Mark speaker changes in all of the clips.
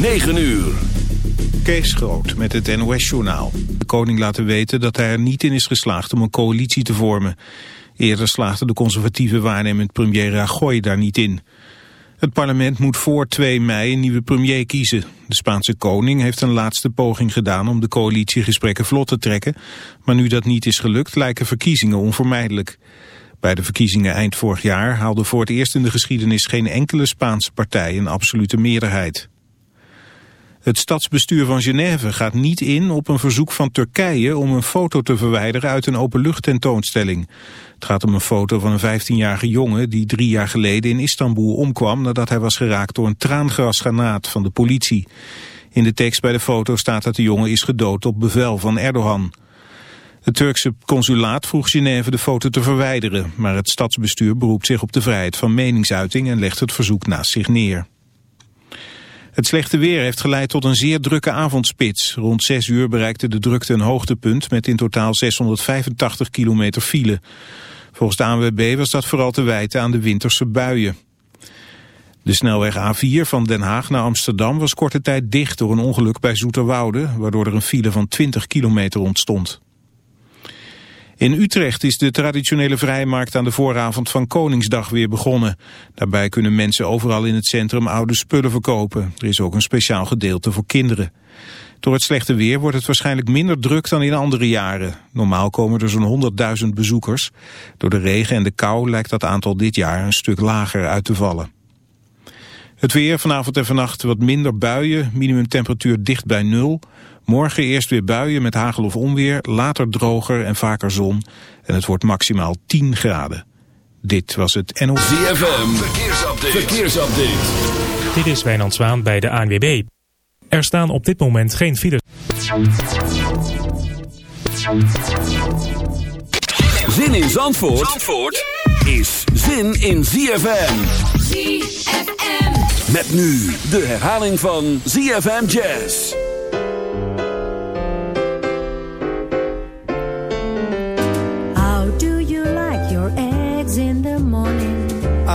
Speaker 1: 9 uur.
Speaker 2: Kees Groot met het NOS-journaal. De koning laten weten dat hij er niet in is geslaagd om een coalitie te vormen. Eerder slaagde de conservatieve waarnemend premier Rajoy daar niet in. Het parlement moet voor 2 mei een nieuwe premier kiezen. De Spaanse koning heeft een laatste poging gedaan om de coalitiegesprekken vlot te trekken. Maar nu dat niet is gelukt lijken verkiezingen onvermijdelijk. Bij de verkiezingen eind vorig jaar haalde voor het eerst in de geschiedenis geen enkele Spaanse partij een absolute meerderheid. Het stadsbestuur van Genève gaat niet in op een verzoek van Turkije om een foto te verwijderen uit een openluchttentoonstelling. Het gaat om een foto van een 15-jarige jongen die drie jaar geleden in Istanbul omkwam nadat hij was geraakt door een traangrasgranaat van de politie. In de tekst bij de foto staat dat de jongen is gedood op bevel van Erdogan. Het Turkse consulaat vroeg Genève de foto te verwijderen, maar het stadsbestuur beroept zich op de vrijheid van meningsuiting en legt het verzoek naast zich neer. Het slechte weer heeft geleid tot een zeer drukke avondspits. Rond 6 uur bereikte de drukte een hoogtepunt met in totaal 685 kilometer file. Volgens de ANWB was dat vooral te wijten aan de winterse buien. De snelweg A4 van Den Haag naar Amsterdam was korte tijd dicht door een ongeluk bij Zoeterwoude, waardoor er een file van 20 kilometer ontstond. In Utrecht is de traditionele vrijmarkt aan de vooravond van Koningsdag weer begonnen. Daarbij kunnen mensen overal in het centrum oude spullen verkopen. Er is ook een speciaal gedeelte voor kinderen. Door het slechte weer wordt het waarschijnlijk minder druk dan in andere jaren. Normaal komen er zo'n 100.000 bezoekers. Door de regen en de kou lijkt dat aantal dit jaar een stuk lager uit te vallen. Het weer vanavond en vannacht wat minder buien, minimumtemperatuur dicht bij nul. Morgen eerst weer buien met hagel of onweer, later droger en vaker zon. En het wordt maximaal 10 graden. Dit was het NOS.
Speaker 1: ZFM, verkeersupdate. verkeersupdate.
Speaker 3: Dit is Wijnand Zwaan bij de ANWB. Er staan op dit moment geen files.
Speaker 1: Zin in Zandvoort, Zandvoort is zin in ZFM.
Speaker 4: ZFM.
Speaker 1: Met nu de herhaling van ZFM Jazz.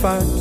Speaker 4: fight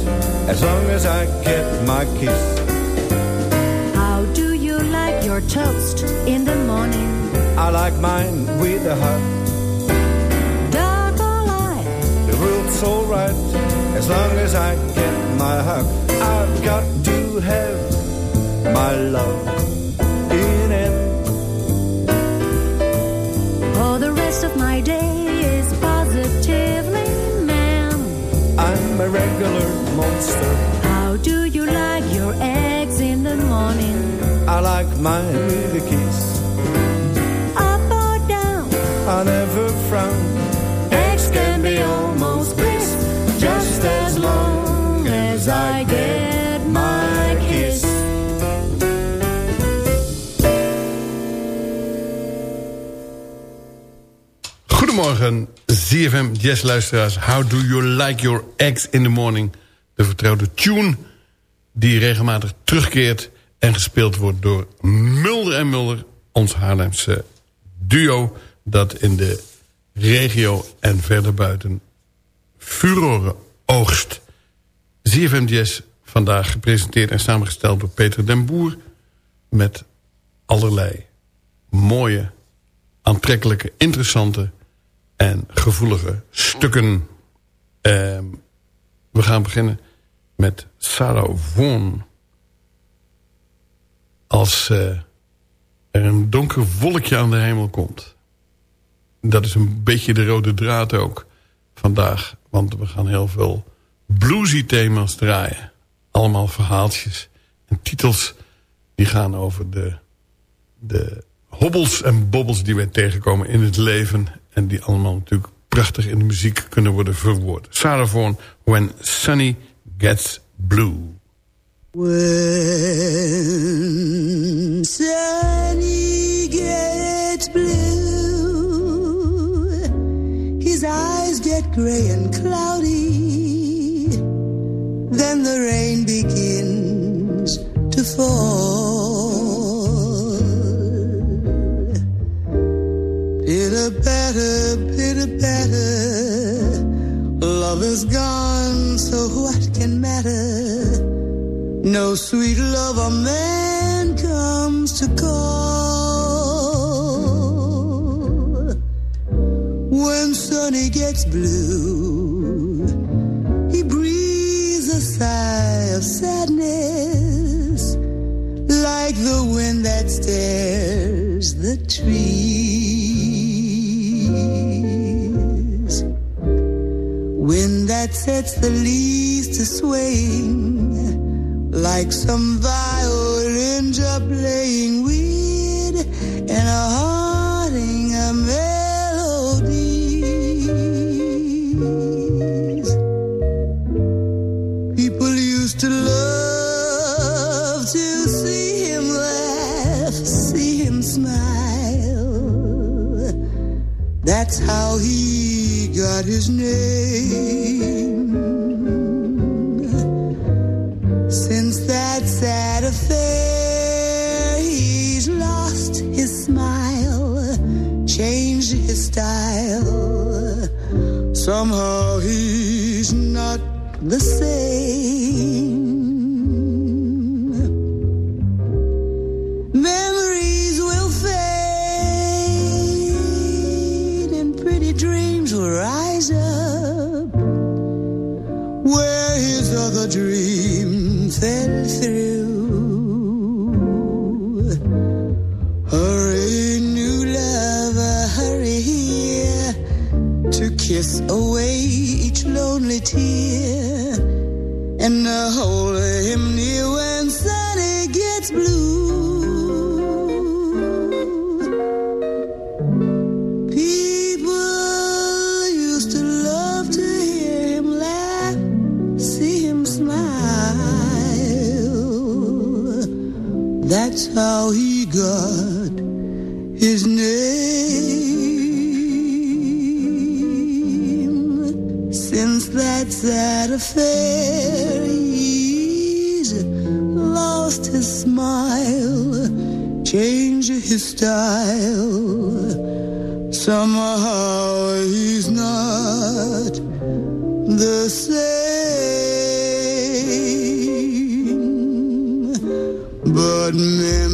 Speaker 4: ZFM Jazz luisteraars. How do you like your eggs in the morning? De vertrouwde tune die regelmatig terugkeert... en gespeeld wordt door Mulder en Mulder, ons Haarlemse duo... dat in de regio en verder buiten furoren oogst. ZFM Jazz vandaag gepresenteerd en samengesteld door Peter den Boer... met allerlei mooie, aantrekkelijke, interessante en gevoelige stukken. Ehm, we gaan beginnen met Sarah Vaughan. Als eh, er een donker wolkje aan de hemel komt. Dat is een beetje de rode draad ook vandaag. Want we gaan heel veel bluesy thema's draaien. Allemaal verhaaltjes en titels die gaan over de, de hobbels en bobbels die wij tegenkomen in het leven. En die allemaal natuurlijk prachtig in de muziek kunnen worden verwoord. Sarah Vaughan, When Sunny Gets Blue.
Speaker 5: When sunny gets blue, his eyes get gray and cloudy. Then the rain begins to fall. Pitter patter, pitter patter. Love is gone, so what can matter? No sweet lover man comes to call. When Sunny gets blue, he breathes a sigh of sadness, like the wind that stirs the trees. That sets the leaves to swaying like some violins are playing weird and a haunting a melodies. People used to love to see him laugh, see him smile. That's how he got his name. Somehow he's not the same. Memories will fade, and pretty dreams will rise up where his other dream fell through. And uh, hold changed his style. Somehow he's not the same, but memories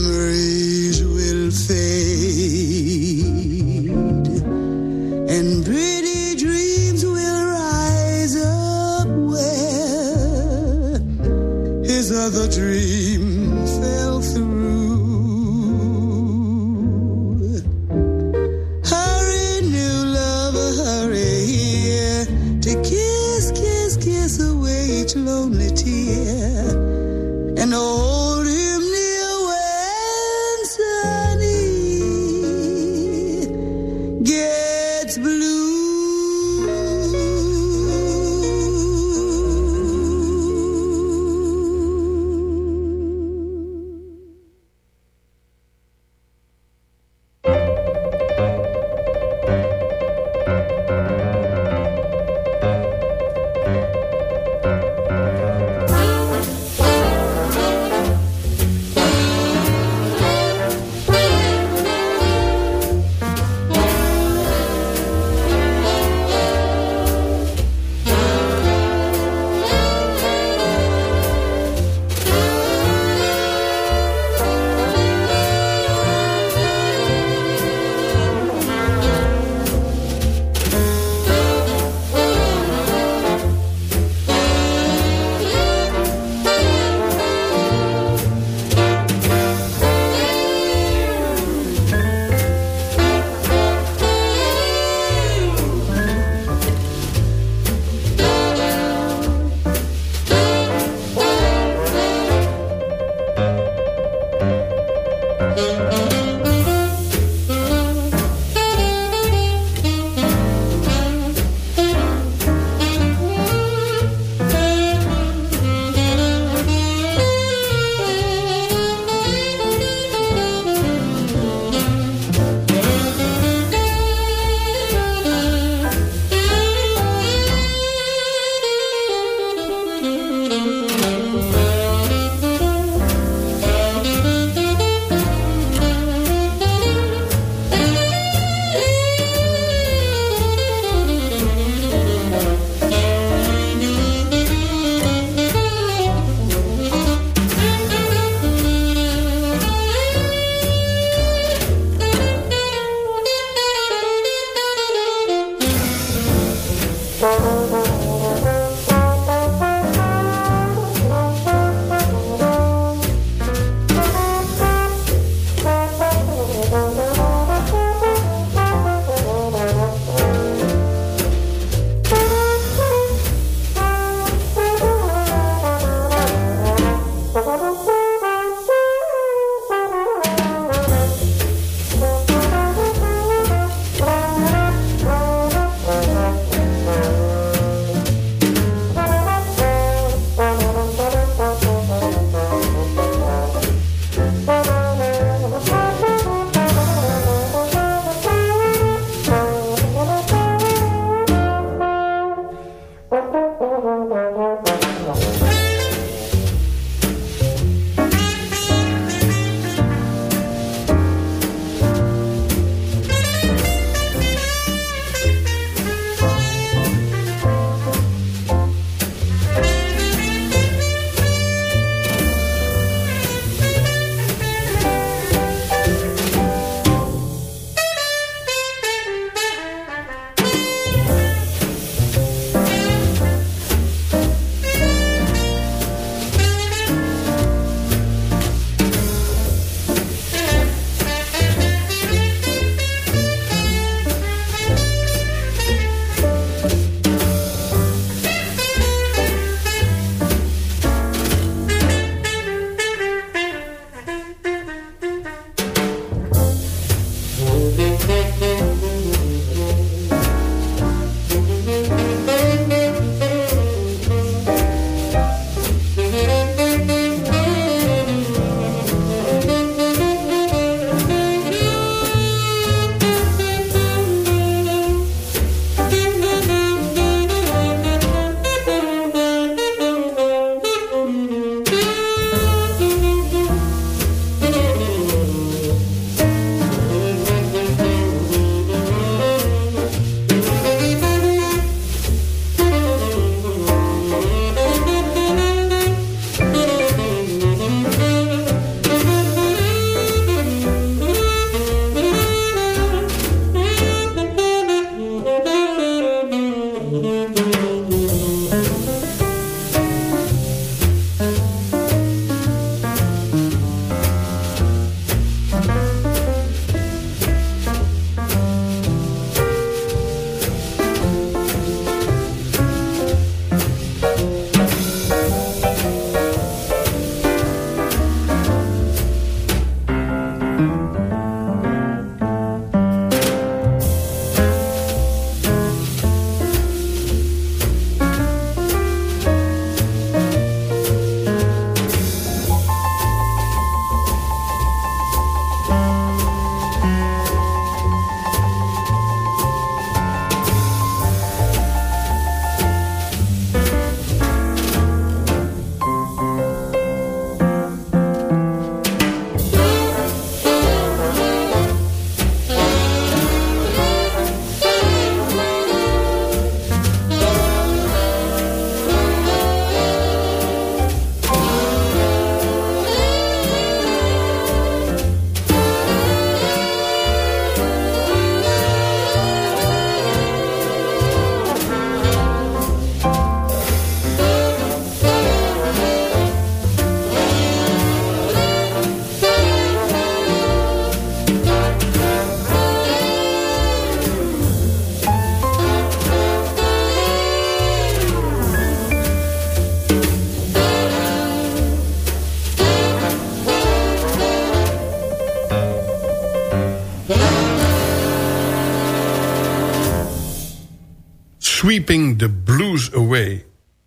Speaker 4: Keeping the Blues Away.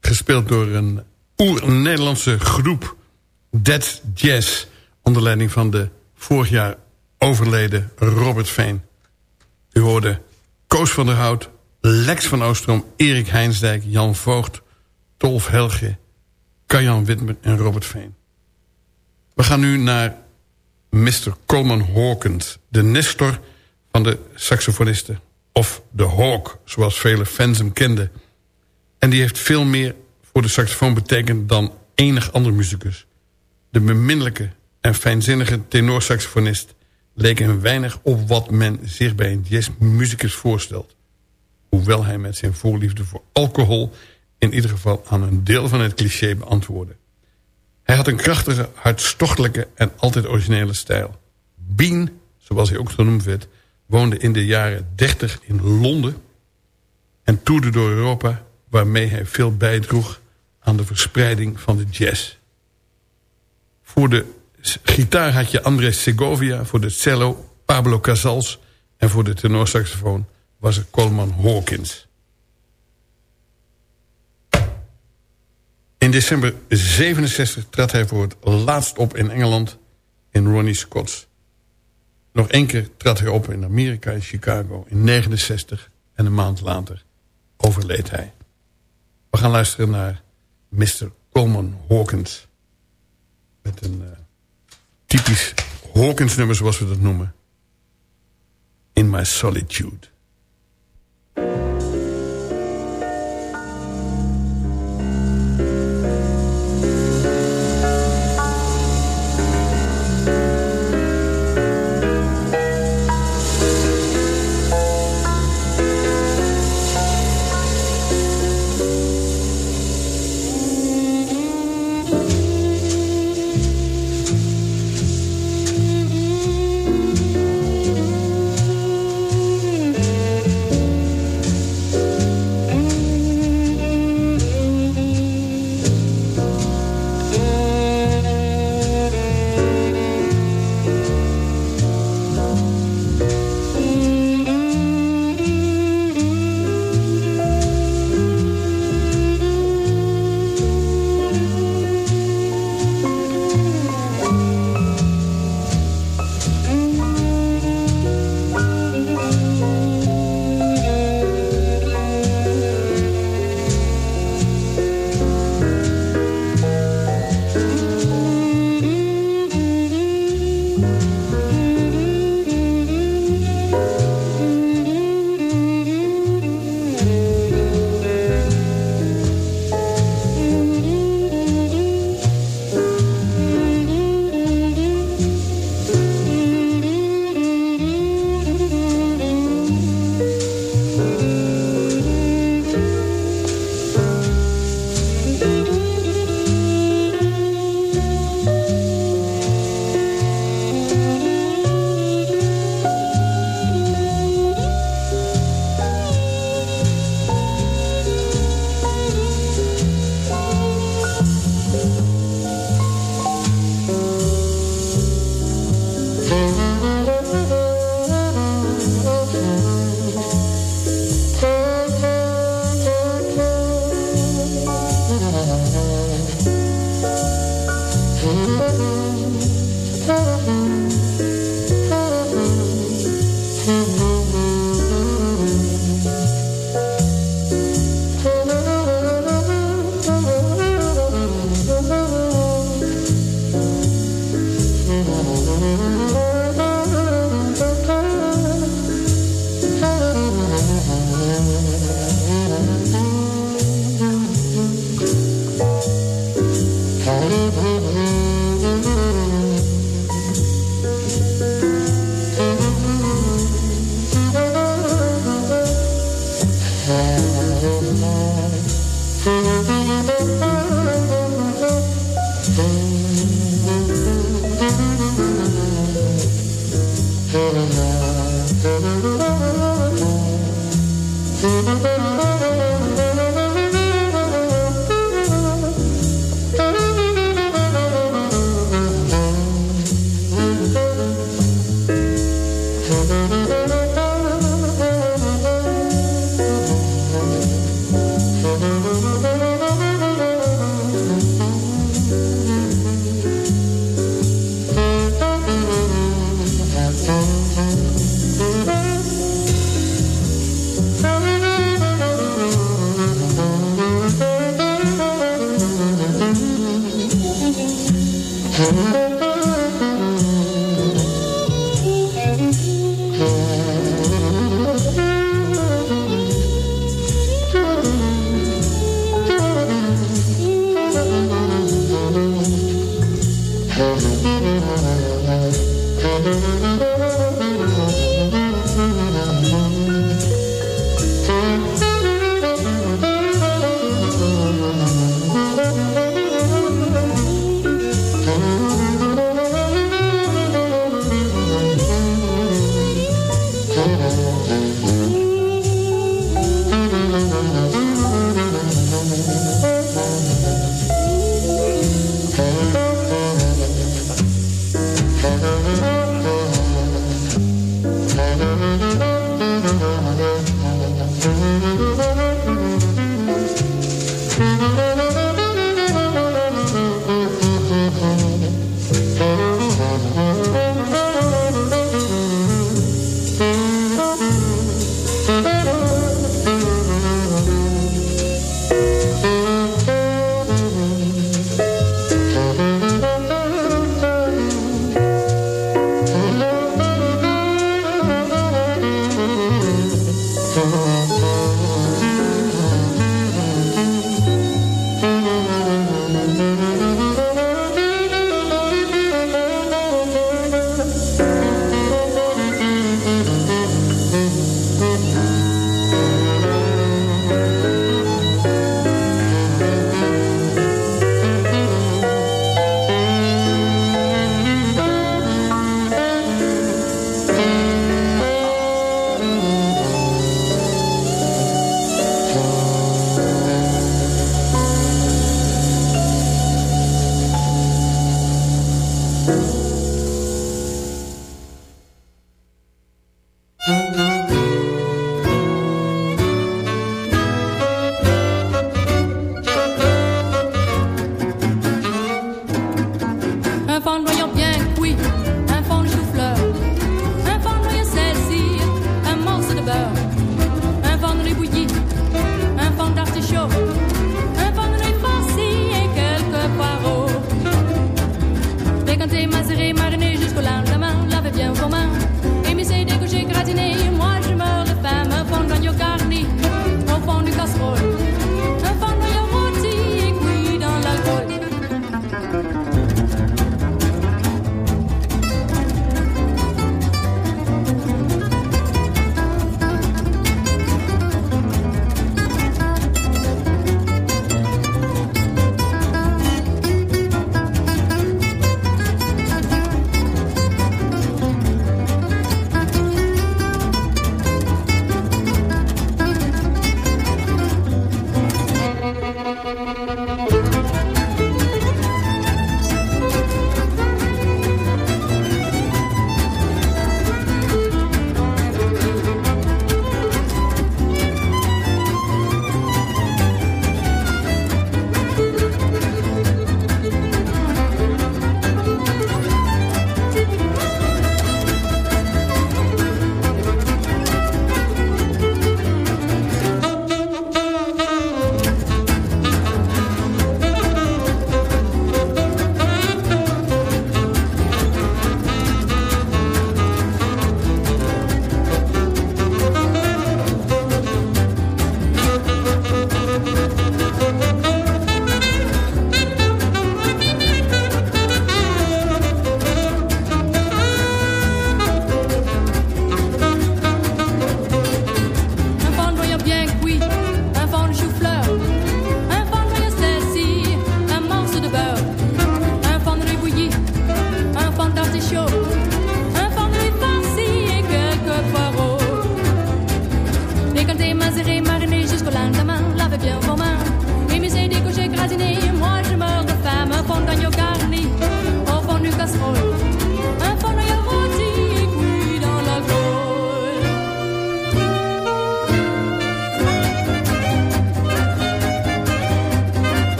Speaker 4: Gespeeld door een oer-Nederlandse groep Dead Jazz... onder leiding van de vorig jaar overleden Robert Veen. U hoorde Koos van der Hout, Lex van Oostrom... Erik Heinsdijk, Jan Voogd, Tolf Helge... Kajan Witmer en Robert Veen. We gaan nu naar Mr. Coleman Hawkins... de nestor van de saxofonisten. Of de Hawk, zoals vele fans hem kenden. En die heeft veel meer voor de saxofoon betekend... dan enig ander muzikus. De beminnelijke en fijnzinnige tenorsaxofonist... leek hem weinig op wat men zich bij een jazzmuzikus voorstelt. Hoewel hij met zijn voorliefde voor alcohol... in ieder geval aan een deel van het cliché beantwoordde. Hij had een krachtige, hartstochtelijke en altijd originele stijl. Bean, zoals hij ook genoemd werd woonde in de jaren 30 in Londen... en toerde door Europa... waarmee hij veel bijdroeg aan de verspreiding van de jazz. Voor de gitaar had je André Segovia... voor de cello Pablo Casals... en voor de tenorsaxofoon was er Coleman Hawkins. In december 67 trad hij voor het laatst op in Engeland... in Ronnie Scott's nog één keer trad hij op in Amerika, in Chicago, in 69. En een maand later overleed hij. We gaan luisteren naar Mr. Coleman Hawkins. Met een uh, typisch Hawkins nummer zoals we dat noemen. In My Solitude.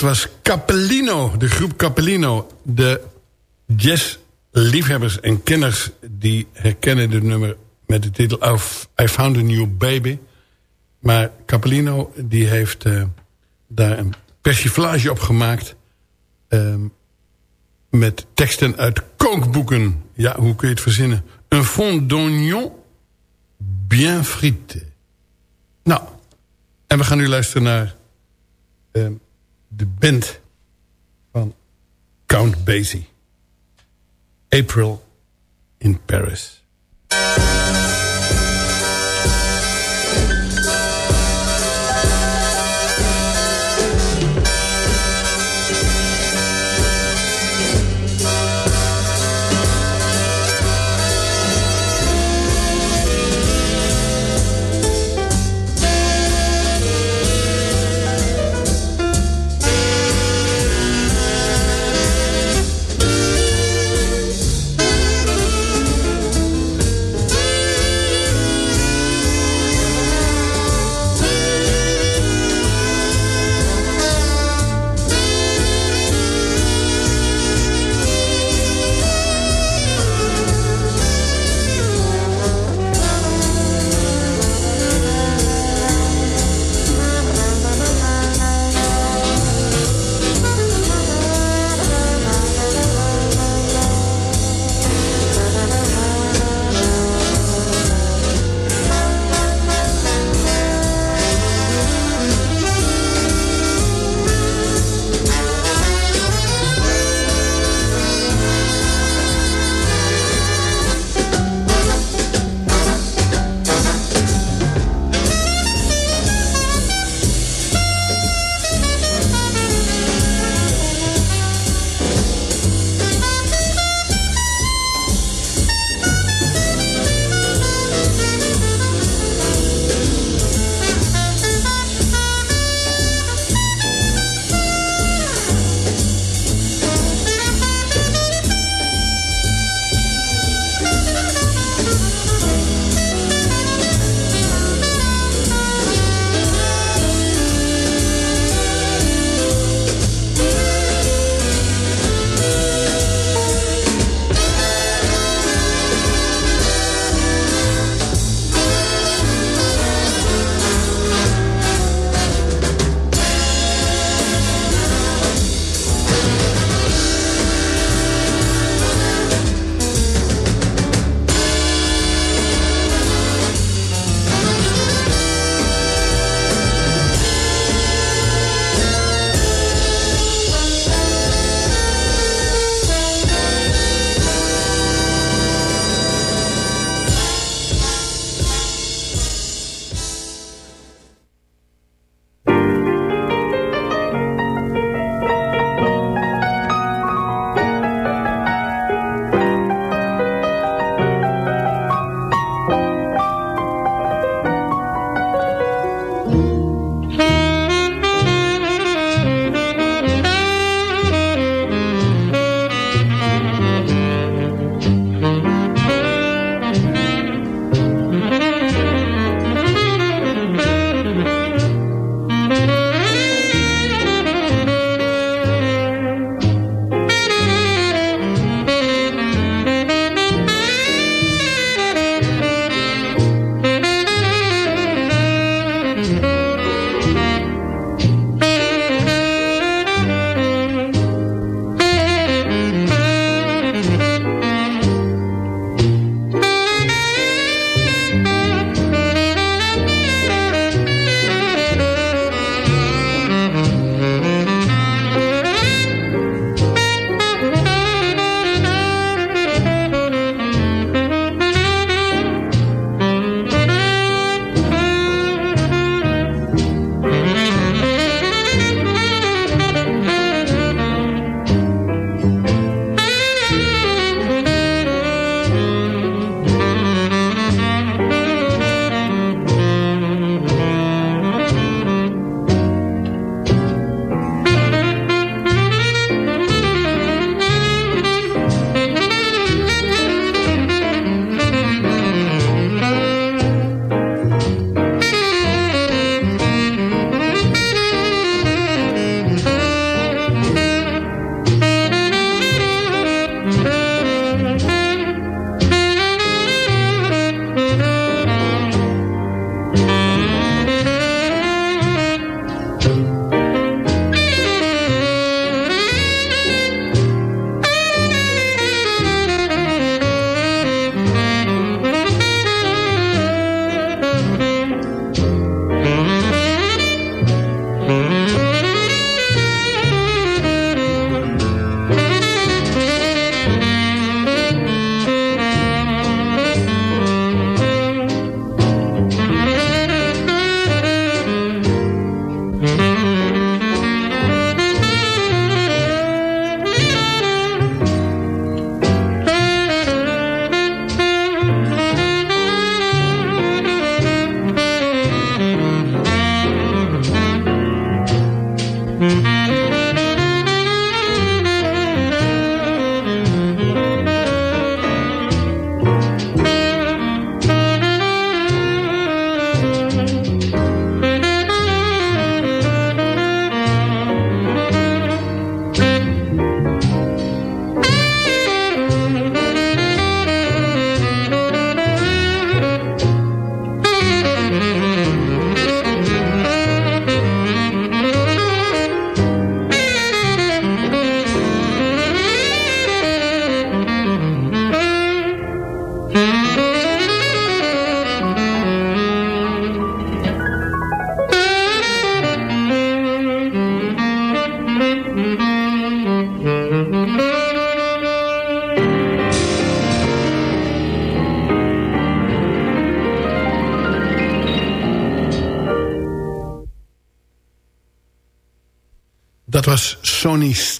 Speaker 4: Dat was Capellino, de groep Capellino. De jazzliefhebbers en kenners die herkennen dit nummer met de titel I Found a New Baby. Maar Capellino die heeft uh, daar een persiflage op gemaakt... Uh, met teksten uit kookboeken. Ja, hoe kun je het verzinnen? Un fond d'oignon bien frité. Nou, en we gaan nu luisteren naar uh, de band van Count Basie. April in Paris.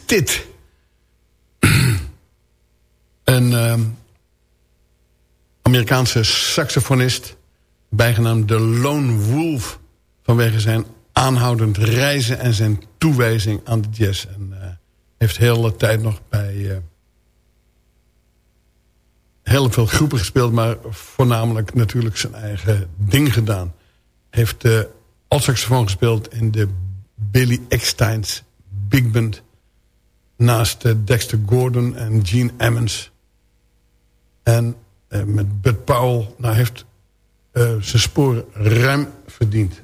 Speaker 4: Tit. een ehm, Amerikaanse saxofonist... bijgenaamd de Lone Wolf... vanwege zijn aanhoudend reizen en zijn toewijzing aan de jazz. En uh, heeft heel de tijd nog bij uh, heel veel groepen gespeeld... maar voornamelijk natuurlijk zijn eigen ding gedaan. Heeft uh, als saxofoon gespeeld in de Billy Eckstein's Big Band... naast Dexter Gordon en Gene Emmons. En met Bud Powell nou, heeft zijn sporen ruim verdiend.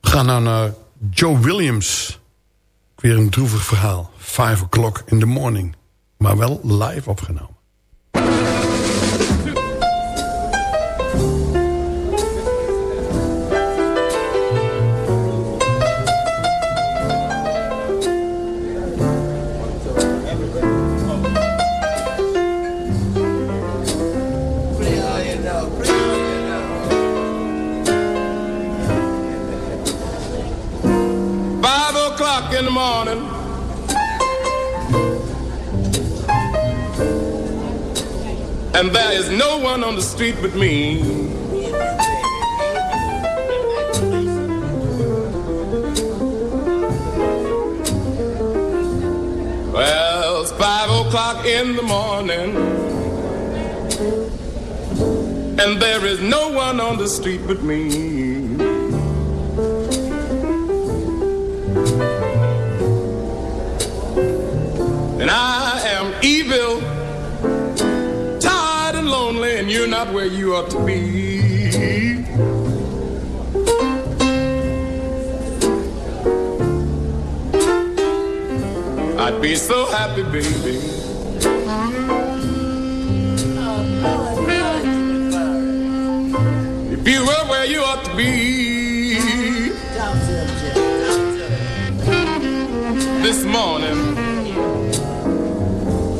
Speaker 4: We gaan nou naar Joe Williams. Weer een droevig verhaal. Five o'clock in the morning. Maar wel live opgenomen.
Speaker 6: And there is no one on the street but me. Well, it's five o'clock in the morning. And there is no one on the street but me. And I and you're not where you ought to be. I'd be so happy, baby. If you were where you ought to be this morning.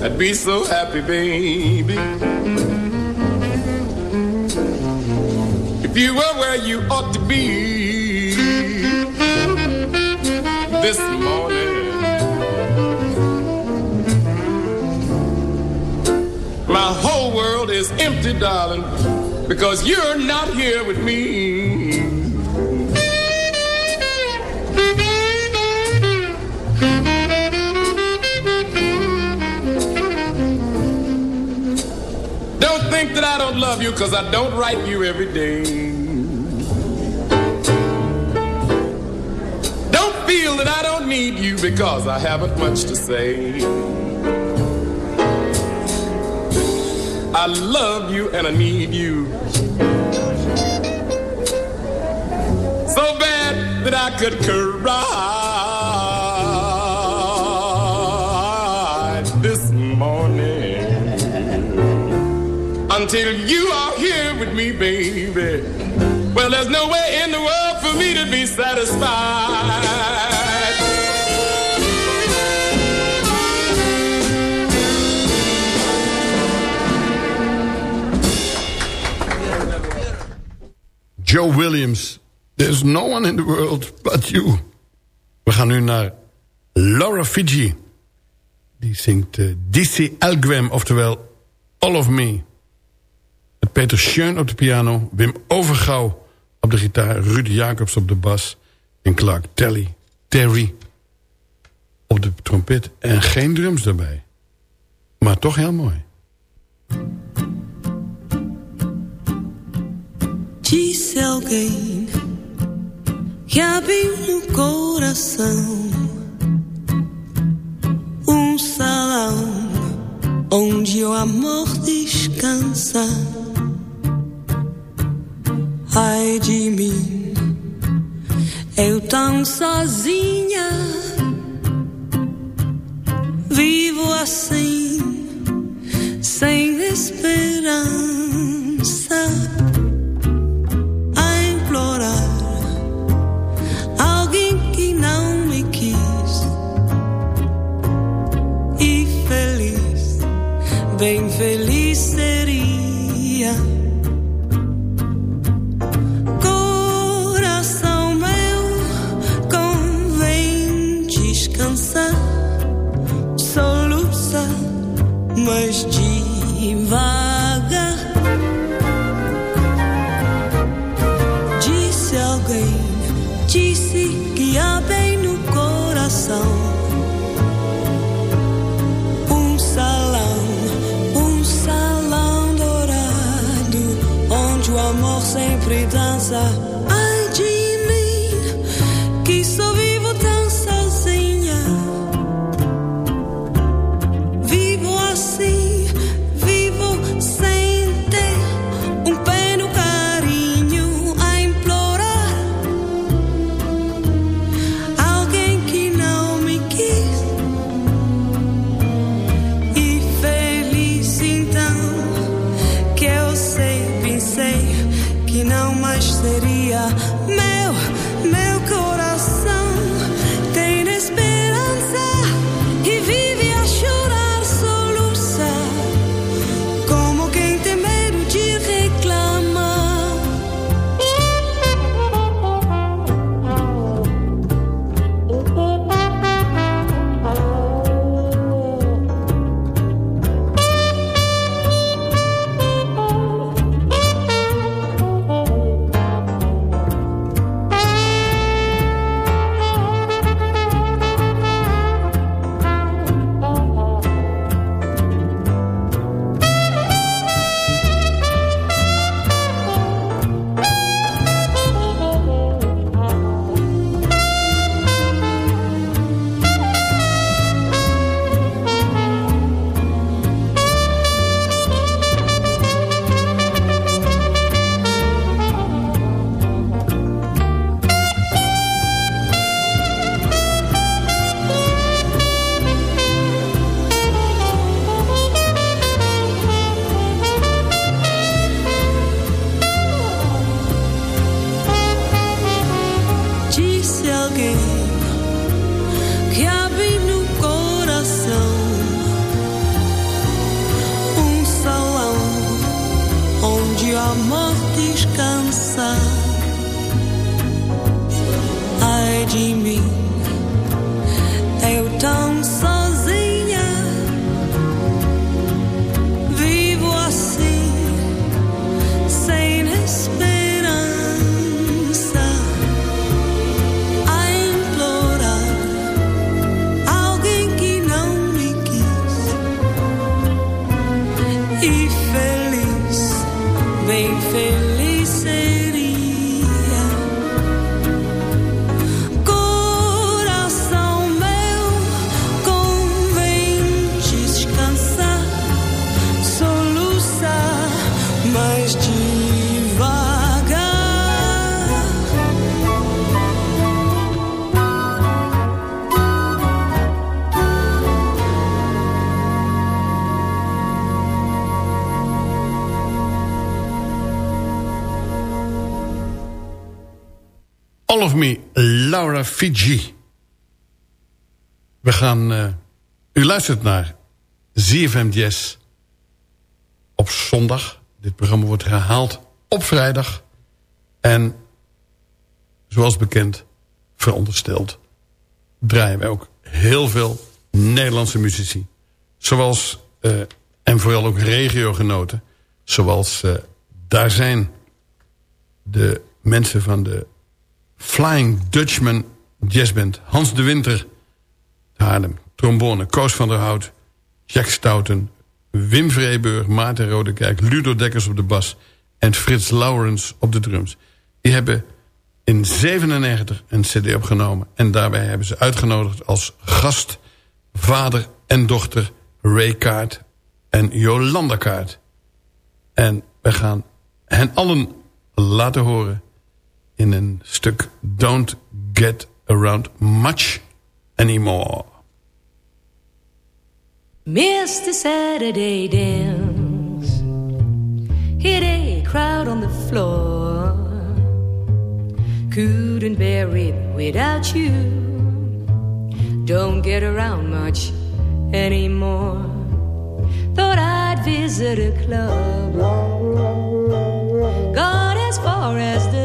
Speaker 6: I'd be so happy, baby. You were where you ought to be this morning. My whole world is empty, darling, because you're not here with me. Don't think that I don't love you because I don't write you every day. Feel that I don't need you because I haven't much to say. I love you and I need you. So bad that I could cry. This morning. Until you are here with me, baby. Well, there's no way in the world for me to be satisfied.
Speaker 4: Joe Williams. There's no one in the world but you. We gaan nu naar Laura Fiji. Die zingt uh, Dizzy Alguem, oftewel All of Me. Met Peter Schön op de piano, Wim Overgouw op de gitaar... Ruud Jacobs op de bas en Clark Terry, Terry op de trompet. En geen drums daarbij. Maar toch heel mooi.
Speaker 7: Disse alguém que abriu no coração um salão onde o amor descansa. Ai de mim, eu tão sozinha, vivo assim, sem esperança, bem feliz seria. Coração meu, convém descansar, soluçar, mas devagar. Sempre dança.
Speaker 4: Fiji. We gaan... Uh, u luistert naar ZFM Jazz op zondag. Dit programma wordt herhaald op vrijdag. En zoals bekend, verondersteld... draaien wij ook heel veel Nederlandse muzici. Zoals, uh, en vooral ook regiogenoten... zoals uh, daar zijn de mensen van de Flying Dutchman jazzband. Hans de Winter, Haarlem. Trombone, Koos van der Hout, Jack Stouten... Wim Vreeburg, Maarten Rodekijk, Ludo Dekkers op de bas... en Frits Laurens op de drums. Die hebben in 97 een cd opgenomen... en daarbij hebben ze uitgenodigd als gast... vader en dochter Ray Kaart en Jolanda Kaart. En we gaan hen allen laten horen in een stuk Don't Get Around Much Anymore.
Speaker 8: The Saturday dance. Hit a crowd on the floor. Couldn't bear it without you. Don't get around much anymore. Thought I'd visit a club. Got as far as the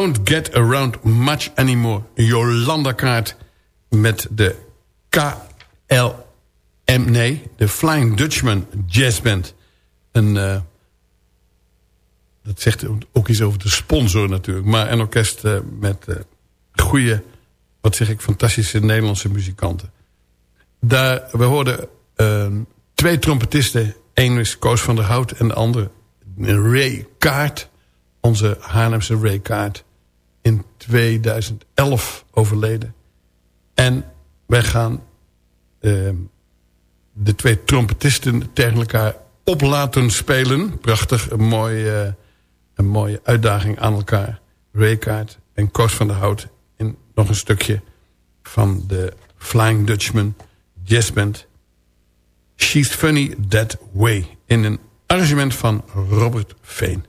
Speaker 8: Don't get around much anymore.
Speaker 4: Jolanda kaart met de KLM, nee, de Flying Dutchman Jazz Band. Een, eh, dat zegt ook iets over de sponsor natuurlijk. Maar een orkest eh, met uh, goede, wat zeg ik, fantastische Nederlandse muzikanten. Daar, we hoorden ehm, twee trompetisten. Eén is Koos van der Hout en de andere Ray Kaart. Onze Haarlemse Ray Kaart. In 2011 overleden. En wij gaan uh, de twee trompetisten tegen elkaar op laten spelen. Prachtig, een mooie, een mooie uitdaging aan elkaar. Ray Kaart en Koos van der Hout. In nog een stukje van de Flying Dutchman jazzband. She's Funny That Way. In een arrangement van Robert Veen.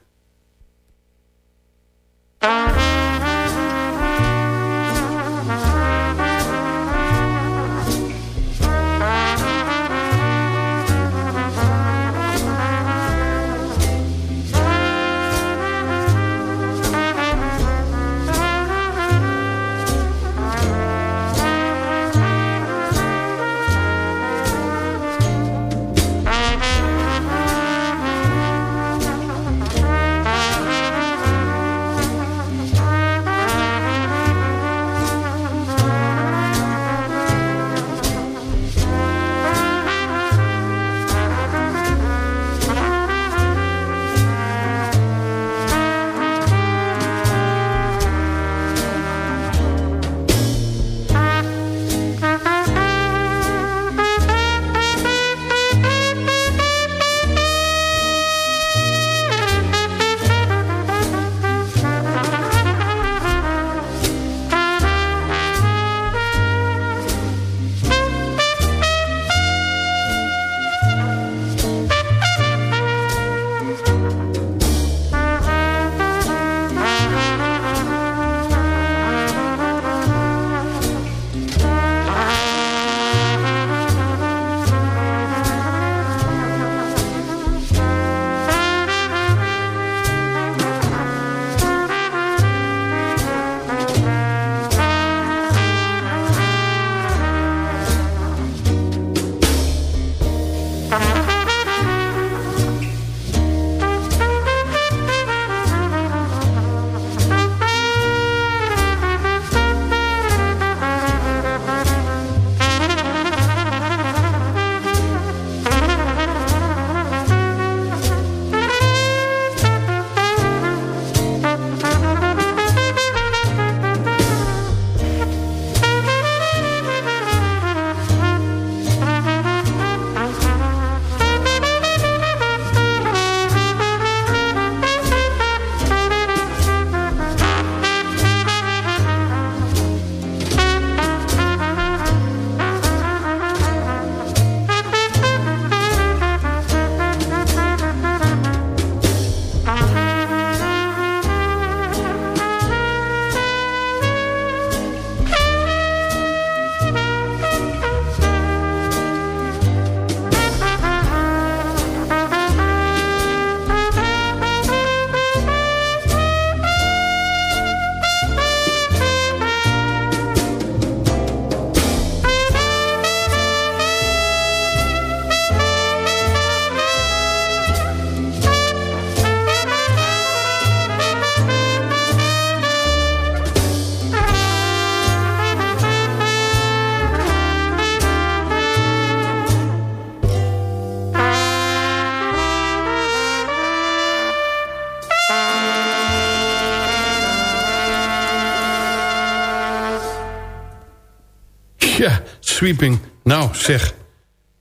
Speaker 4: Nou, zeg.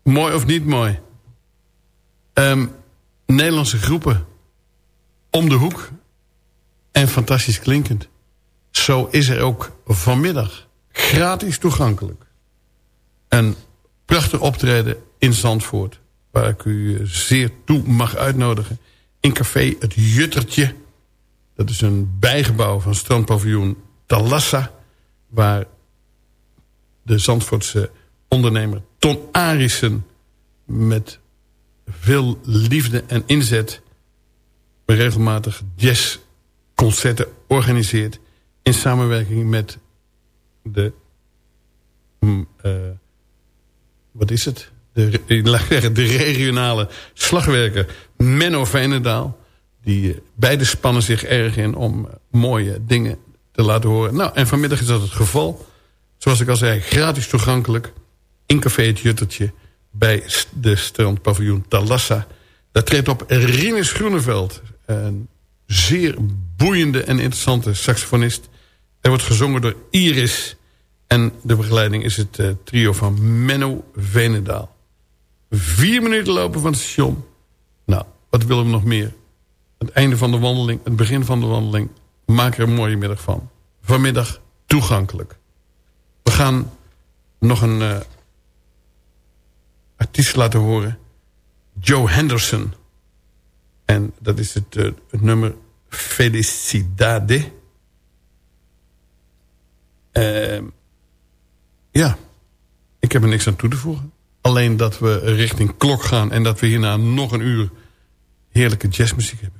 Speaker 4: Mooi of niet mooi? Ehm, Nederlandse groepen. Om de hoek. En fantastisch klinkend. Zo is er ook vanmiddag. Gratis toegankelijk. Een prachtig optreden in Zandvoort. Waar ik u eh, zeer toe mag uitnodigen. In café Het Juttertje. Dat is een bijgebouw van strandpaviljoen Talassa. Waar de Zandvoortse ondernemer Ton Arissen... met veel liefde en inzet... regelmatig jazzconcerten organiseert... in samenwerking met de... mm, eh, wat is het? De, zeggen, de regionale slagwerker Menno Veenendaal. Die eh, beide spannen zich erg in om eh, mooie dingen te laten horen. Nou, en vanmiddag is dat het geval. Zoals ik al zei, gratis toegankelijk. In Café het Juttertje bij de strandpaviljoen Talassa. Daar treedt op Rinus Groeneveld. Een zeer boeiende en interessante saxofonist. Er wordt gezongen door Iris. En de begeleiding is het eh, trio van Menno Venendaal. Vier minuten lopen van het station. Nou, wat willen we nog meer? Het einde van de wandeling, het begin van de wandeling. Maak er een mooie middag van. Vanmiddag toegankelijk. We gaan nog een eh, artiest laten horen. Joe Henderson. En dat is het, eh, nummer Felicidade. Ehm, ja, ik heb er niks aan toe te voegen. Alleen dat we richting klok gaan... en dat we hierna nog een uur heerlijke jazzmuziek hebben.